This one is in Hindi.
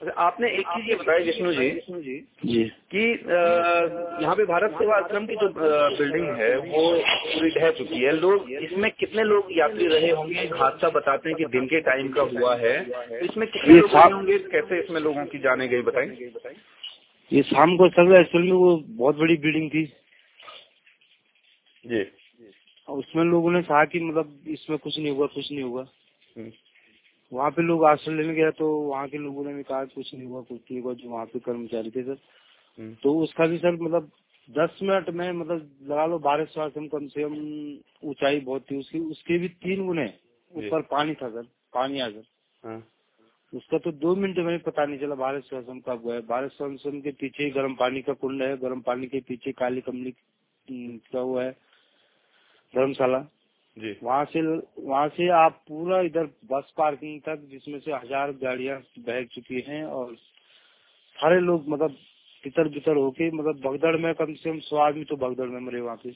आपने एक चीज़ ये बताया विष्णु जी जी। कि यहाँ पे भारत सेवा आश्रम की जो बिल्डिंग है वो पूरी ढह चुकी है। लोग इसमें कितने लोग यात्री रहे होंगे? हादसा बताते हैं कि दिन के टाइम का हुआ है। तो इसमें कितने लोग होंगे? कैसे इसमें लोगों की जाने गई बताएँ? ये शाम को सर एक्चुअल में वो बहुत बड़ी बिल्डिंग थी। जी। उसमें लोगों ने कहा कि मतलब इसमें कुछ नहीं हुआ कुछ नहीं हुआ। वहाँ पे लोग आश्रय लेने गया तो वहाँ के लोगों ने भी कहा कुछ नहीं हुआ कुछ नहीं हुआ जो वहाँ पे कर्मचारी थे सर। हम्म। तो उसका भी सर मतलब दस मिनट में मतलब लगा लो बारह सौ कम कम से कम ऊंचाई बहुत थी उसकी। उसके भी तीन गुने ऊपर पानी था सर पानी आ सर। हाँ। उसका तो दो मिनट में पता नहीं चला भारत शासन कब गए भारत शासन के पीछे गर्म पानी का कुंड है गर्म पानी के पीछे काली कमली हम्म, का वो है? धर्मशाला। जी। वहाँ से वहाँ से आप पूरा इधर बस पार्किंग तक, जिसमें से हज़ार गाड़ियाँ बह चुकी हैं और सारे लोग मतलब तितर बितर होके मतलब भगदड़ में कम से कम सौ आदमी तो भगदड़ में मरे वहाँ पे।